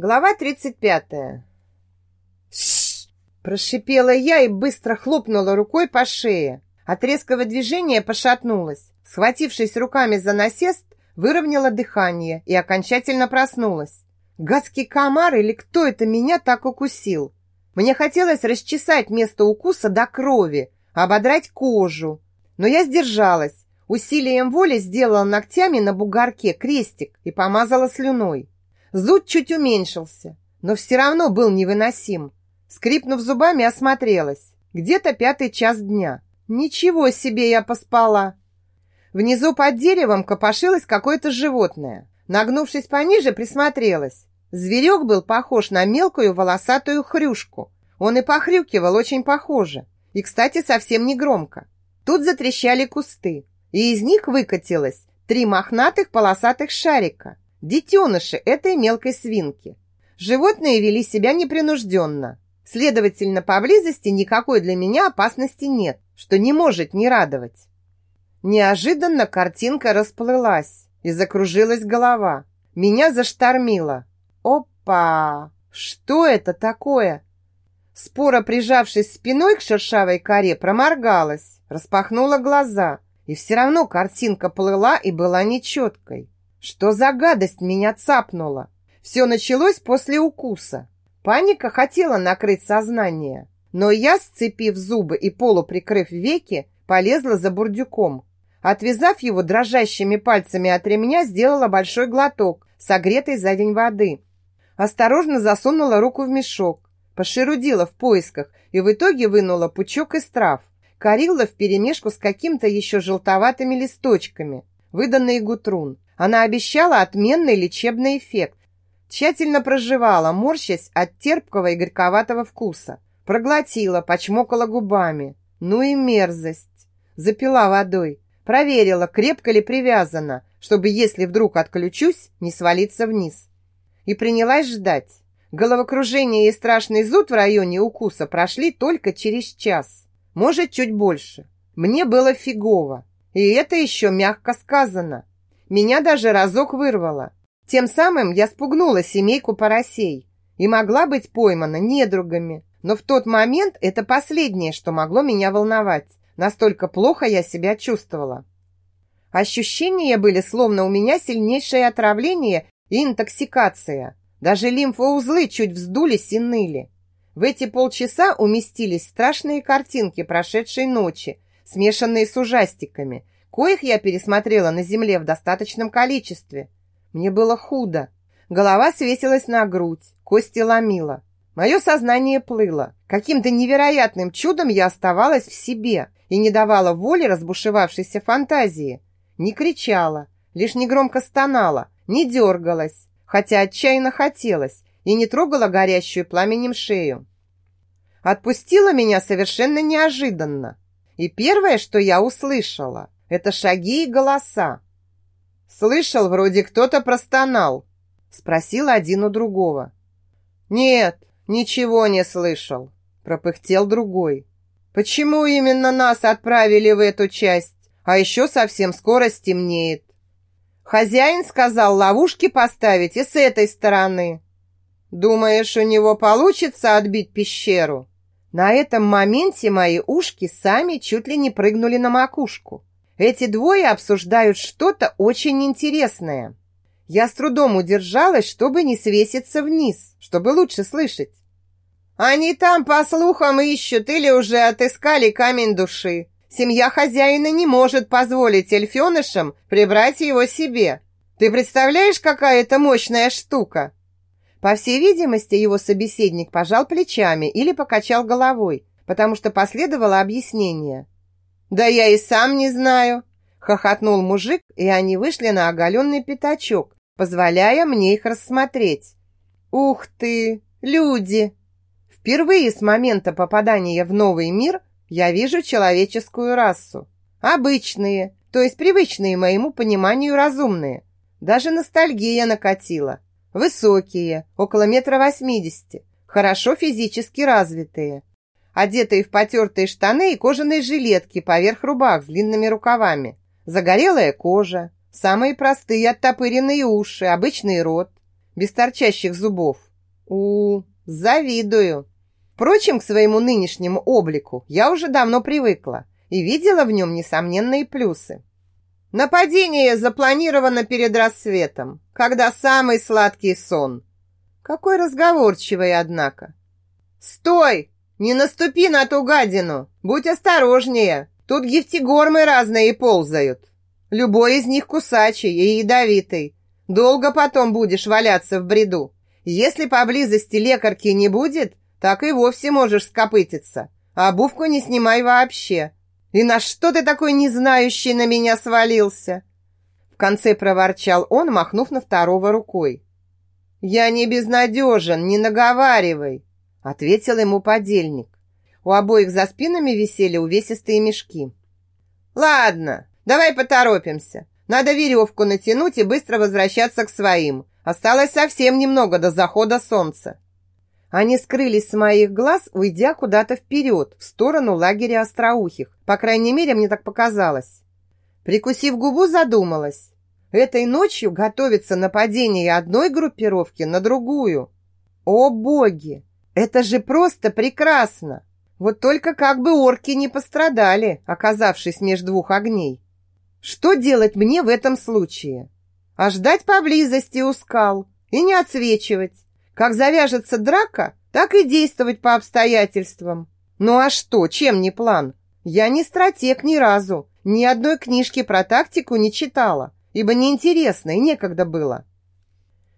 Глава 35. «Шшш!» – прошипела я и быстро хлопнула рукой по шее. От резкого движения пошатнулась. Схватившись руками за насест, выровняла дыхание и окончательно проснулась. Гадский комар или кто это меня так укусил? Мне хотелось расчесать место укуса до крови, ободрать кожу. Но я сдержалась. Усилием воли сделала ногтями на бугорке крестик и помазала слюной. Зуд чуть уменьшился, но все равно был невыносим. Скрипнув зубами, осмотрелась. Где-то пятый час дня. Ничего себе я поспала. Внизу под деревом копошилось какое-то животное. Нагнувшись пониже, присмотрелась. Зверек был похож на мелкую волосатую хрюшку. Он и похрюкивал очень похоже. И, кстати, совсем не громко. Тут затрещали кусты, и из них выкатилось три мохнатых полосатых шарика детеныши этой мелкой свинки. Животные вели себя непринужденно. Следовательно, поблизости никакой для меня опасности нет, что не может не радовать. Неожиданно картинка расплылась и закружилась голова. Меня заштормило. Опа! Что это такое? Спора, прижавшись спиной к шершавой коре, проморгалась, распахнула глаза. И все равно картинка плыла и была нечеткой. Что за гадость меня цапнула? Все началось после укуса. Паника хотела накрыть сознание, но я, сцепив зубы и полуприкрыв веки, полезла за бурдюком. Отвязав его дрожащими пальцами от ремня, сделала большой глоток, согретой за день воды. Осторожно засунула руку в мешок, пошерудила в поисках и в итоге вынула пучок из трав. Корила вперемешку с каким-то еще желтоватыми листочками, выданные гутрун. Она обещала отменный лечебный эффект. Тщательно проживала, морщась от терпкого и горьковатого вкуса. Проглотила, почмокала губами. Ну и мерзость. Запила водой. Проверила, крепко ли привязана, чтобы, если вдруг отключусь, не свалиться вниз. И принялась ждать. Головокружение и страшный зуд в районе укуса прошли только через час. Может, чуть больше. Мне было фигово. И это еще мягко сказано. Меня даже разок вырвало. Тем самым я спугнула семейку поросей и могла быть поймана недругами. Но в тот момент это последнее, что могло меня волновать. Настолько плохо я себя чувствовала. Ощущения были словно у меня сильнейшее отравление и интоксикация. Даже лимфоузлы чуть вздулись и ныли. В эти полчаса уместились страшные картинки прошедшей ночи, смешанные с ужастиками – коих я пересмотрела на земле в достаточном количестве. Мне было худо. Голова свесилась на грудь, кости ломила. Мое сознание плыло. Каким-то невероятным чудом я оставалась в себе и не давала воли разбушевавшейся фантазии. Не кричала, лишь негромко стонала, не дергалась, хотя отчаянно хотелось, и не трогала горящую пламенем шею. Отпустила меня совершенно неожиданно. И первое, что я услышала, это шаги и голоса. Слышал, вроде кто-то простонал. Спросил один у другого. Нет, ничего не слышал. Пропыхтел другой. Почему именно нас отправили в эту часть? А еще совсем скоро стемнеет. Хозяин сказал ловушки поставить и с этой стороны. Думаешь, у него получится отбить пещеру? На этом моменте мои ушки сами чуть ли не прыгнули на макушку. Эти двое обсуждают что-то очень интересное. Я с трудом удержалась, чтобы не свеситься вниз, чтобы лучше слышать. Они там, по слухам, ищут или уже отыскали камень души. Семья хозяина не может позволить эльфенышам прибрать его себе. Ты представляешь, какая это мощная штука? По всей видимости, его собеседник пожал плечами или покачал головой, потому что последовало объяснение. «Да я и сам не знаю», – хохотнул мужик, и они вышли на оголенный пятачок, позволяя мне их рассмотреть. «Ух ты! Люди!» Впервые с момента попадания в новый мир я вижу человеческую расу. Обычные, то есть привычные моему пониманию разумные. Даже ностальгия накатила. Высокие, около метра восьмидесяти, хорошо физически развитые одетые в потертые штаны и кожаные жилетки поверх рубах с длинными рукавами. Загорелая кожа, самые простые оттопыренные уши, обычный рот, без торчащих зубов, У, завидую. Впрочем, к своему нынешнему облику я уже давно привыкла и видела в нем несомненные плюсы. Нападение запланировано перед рассветом, когда самый сладкий сон. Какой разговорчивый, однако. Стой! Не наступи на ту гадину! Будь осторожнее! Тут гифтигормы разные ползают. Любой из них кусачий и ядовитый. Долго потом будешь валяться в бреду. Если поблизости лекарки не будет, так и вовсе можешь скопытиться. А обувку не снимай вообще. И на что ты такой незнающий на меня свалился? В конце проворчал он, махнув на второго рукой. Я не безнадежен, не наговаривай, ответил ему подельник. У обоих за спинами висели увесистые мешки. Ладно, давай поторопимся. Надо веревку натянуть и быстро возвращаться к своим. Осталось совсем немного до захода солнца. Они скрылись с моих глаз, уйдя куда-то вперед, в сторону лагеря остроухих. По крайней мере, мне так показалось. Прикусив губу, задумалась. Этой ночью готовится нападение одной группировки на другую. О боги! Это же просто прекрасно! Вот только как бы орки не пострадали, оказавшись между двух огней. Что делать мне в этом случае? А ждать поблизости у скал и не отсвечивать. Как завяжется драка, так и действовать по обстоятельствам. Ну а что, чем не план? Я не стратег ни разу, ни одной книжки про тактику не читала, ибо неинтересно и некогда было.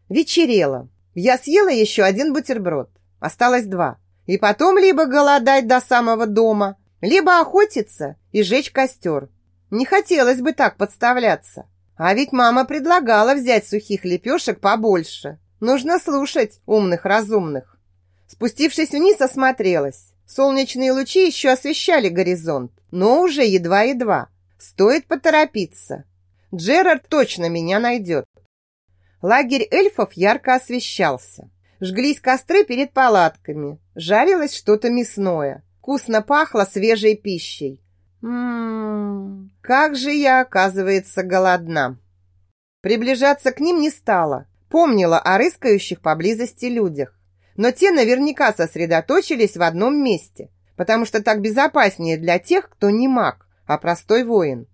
Вечерело. Я съела еще один бутерброд. Осталось два. И потом либо голодать до самого дома, либо охотиться и жечь костер. Не хотелось бы так подставляться. А ведь мама предлагала взять сухих лепешек побольше. Нужно слушать умных-разумных. Спустившись вниз, осмотрелась. Солнечные лучи еще освещали горизонт, но уже едва-едва. Стоит поторопиться. Джерард точно меня найдет. Лагерь эльфов ярко освещался. Жглись костры перед палатками. Жарилось что-то мясное. Вкусно пахло свежей пищей. Ммм, как же я, оказывается, голодна. Приближаться к ним не стала. Помнила о рыскающих поблизости людях. Но те наверняка сосредоточились в одном месте, потому что так безопаснее для тех, кто не маг, а простой воин.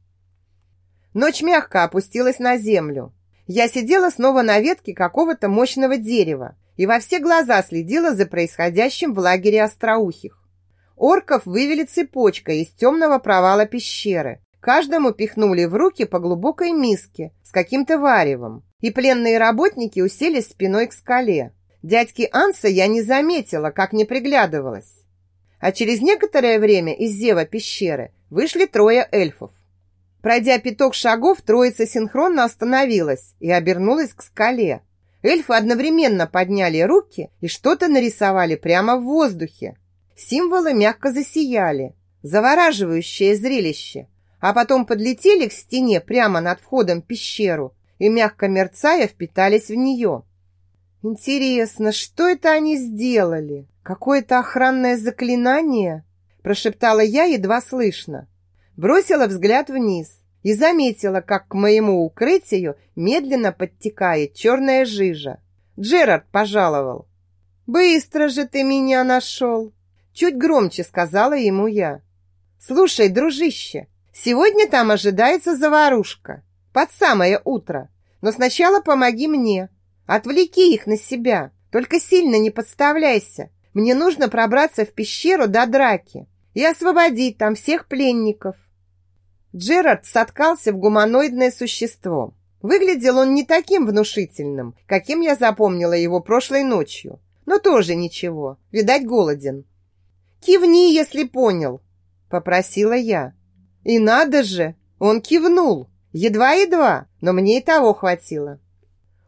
Ночь мягко опустилась на землю. Я сидела снова на ветке какого-то мощного дерева и во все глаза следила за происходящим в лагере остроухих. Орков вывели цепочкой из темного провала пещеры. Каждому пихнули в руки по глубокой миске с каким-то варевом, и пленные работники уселись спиной к скале. Дядьки Анса я не заметила, как не приглядывалась. А через некоторое время из зева пещеры вышли трое эльфов. Пройдя пяток шагов, троица синхронно остановилась и обернулась к скале. Эльфы одновременно подняли руки и что-то нарисовали прямо в воздухе. Символы мягко засияли. Завораживающее зрелище. А потом подлетели к стене прямо над входом в пещеру и, мягко мерцая, впитались в нее. Интересно, что это они сделали? Какое-то охранное заклинание? Прошептала я едва слышно. Бросила взгляд вниз и заметила, как к моему укрытию медленно подтекает черная жижа. Джерард пожаловал. «Быстро же ты меня нашел!» Чуть громче сказала ему я. «Слушай, дружище, сегодня там ожидается заварушка. Под самое утро. Но сначала помоги мне. Отвлеки их на себя. Только сильно не подставляйся. Мне нужно пробраться в пещеру до драки и освободить там всех пленников». Джерард соткался в гуманоидное существо. Выглядел он не таким внушительным, каким я запомнила его прошлой ночью. Но тоже ничего, видать, голоден. Кивни, если понял, попросила я. И надо же, он кивнул. Едва-едва, но мне и того хватило.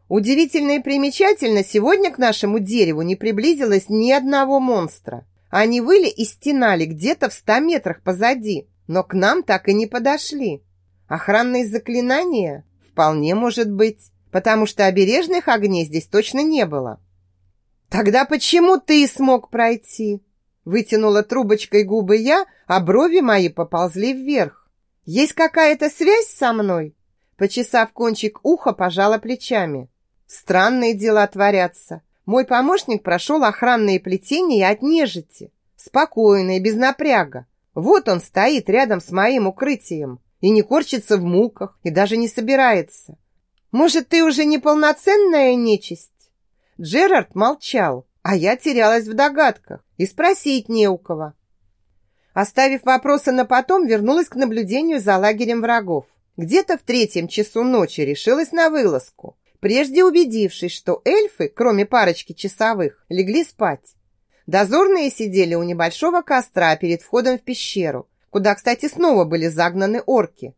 Удивительно и примечательно, сегодня к нашему дереву не приблизилось ни одного монстра. Они выли и стенали где-то в ста метрах позади, но к нам так и не подошли. Охранные заклинания? Вполне может быть, потому что обережных огней здесь точно не было. Тогда почему ты смог пройти? Вытянула трубочкой губы я, а брови мои поползли вверх. Есть какая-то связь со мной? Почесав кончик уха, пожала плечами. Странные дела творятся. Мой помощник прошел охранные плетения от нежити. Спокойно и без напряга. Вот он стоит рядом с моим укрытием и не корчится в муках, и даже не собирается. Может, ты уже неполноценная нечисть? Джерард молчал, а я терялась в догадках и спросить не у кого. Оставив вопросы на потом, вернулась к наблюдению за лагерем врагов. Где-то в третьем часу ночи решилась на вылазку, прежде убедившись, что эльфы, кроме парочки часовых, легли спать. Дозорные сидели у небольшого костра перед входом в пещеру, куда, кстати, снова были загнаны орки.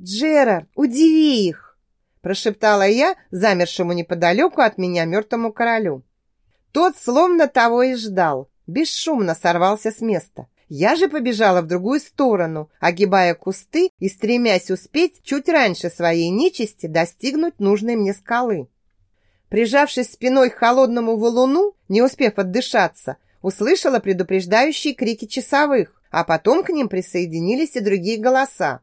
«Джерард, удиви их!» прошептала я замершему неподалеку от меня мертвому королю. Тот словно того и ждал, бесшумно сорвался с места. Я же побежала в другую сторону, огибая кусты и стремясь успеть чуть раньше своей нечисти достигнуть нужной мне скалы. Прижавшись спиной к холодному валуну, не успев отдышаться, услышала предупреждающие крики часовых, а потом к ним присоединились и другие голоса.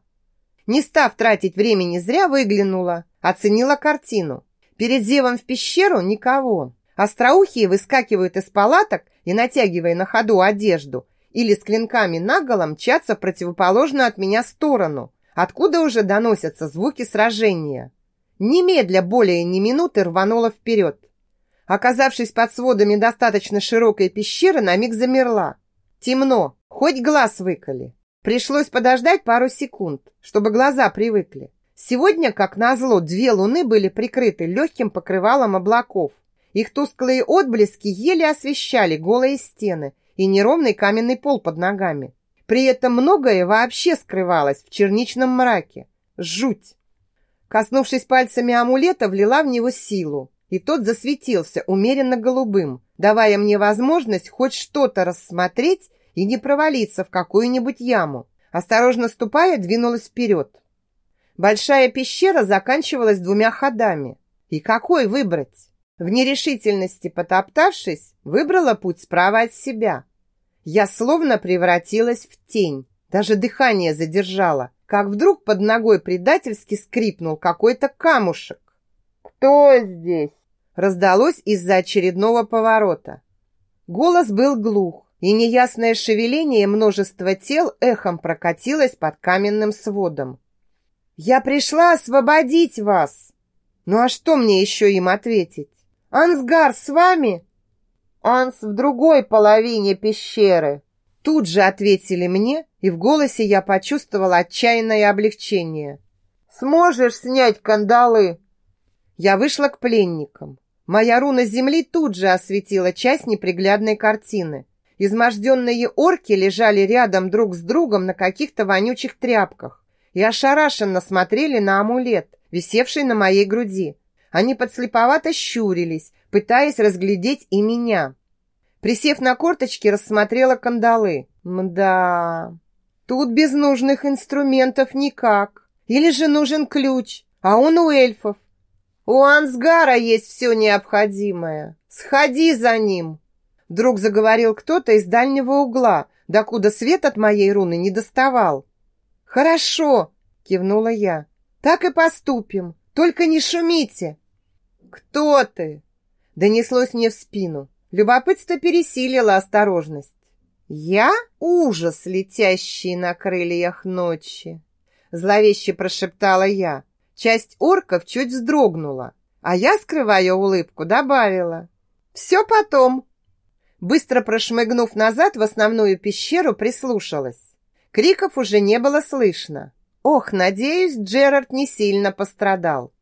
Не став тратить времени зря, выглянула, оценила картину. Перед зевом в пещеру никого. Остроухие выскакивают из палаток и, натягивая на ходу одежду, или с клинками наголо мчатся в противоположную от меня сторону, откуда уже доносятся звуки сражения. Немедля более ни минуты рванула вперед. Оказавшись под сводами достаточно широкой пещеры, на миг замерла. Темно, хоть глаз выколи. Пришлось подождать пару секунд, чтобы глаза привыкли. Сегодня, как назло, две луны были прикрыты легким покрывалом облаков. Их тусклые отблески еле освещали голые стены и неровный каменный пол под ногами. При этом многое вообще скрывалось в черничном мраке. Жуть! Коснувшись пальцами амулета, влила в него силу и тот засветился умеренно голубым, давая мне возможность хоть что-то рассмотреть и не провалиться в какую-нибудь яму. Осторожно ступая, двинулась вперед. Большая пещера заканчивалась двумя ходами. И какой выбрать? В нерешительности потоптавшись, выбрала путь справа от себя. Я словно превратилась в тень, даже дыхание задержала, как вдруг под ногой предательски скрипнул какой-то камушек. «Кто здесь?» Раздалось из-за очередного поворота. Голос был глух, и неясное шевеление множества тел эхом прокатилось под каменным сводом. «Я пришла освободить вас!» «Ну а что мне еще им ответить? Ансгар с вами?» «Анс в другой половине пещеры!» Тут же ответили мне, и в голосе я почувствовала отчаянное облегчение. «Сможешь снять кандалы?» Я вышла к пленникам. Моя руна земли тут же осветила часть неприглядной картины. Изможденные орки лежали рядом друг с другом на каких-то вонючих тряпках и ошарашенно смотрели на амулет, висевший на моей груди. Они подслеповато щурились, пытаясь разглядеть и меня. Присев на корточки, рассмотрела кандалы. Мда, тут без нужных инструментов никак. Или же нужен ключ, а он у эльфов. У Ансгара есть все необходимое. Сходи за ним. Вдруг заговорил кто-то из дальнего угла, докуда свет от моей руны не доставал. Хорошо, кивнула я. Так и поступим. Только не шумите. Кто ты? Донеслось мне в спину. Любопытство пересилило осторожность. Я ужас, летящий на крыльях ночи, зловеще прошептала я. Часть орков чуть вздрогнула, а я, скрывая улыбку, добавила. «Все потом». Быстро прошмыгнув назад в основную пещеру, прислушалась. Криков уже не было слышно. Ох, надеюсь, Джерард не сильно пострадал.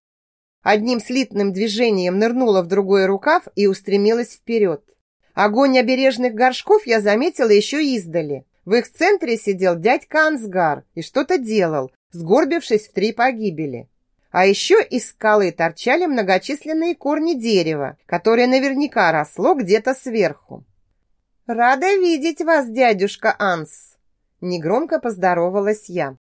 Одним слитным движением нырнула в другой рукав и устремилась вперед. Огонь обережных горшков я заметила еще издали. В их центре сидел дядька Ансгар и что-то делал, сгорбившись в три погибели. А еще из скалы торчали многочисленные корни дерева, которое наверняка росло где-то сверху. «Рада видеть вас, дядюшка Анс!» Негромко поздоровалась я.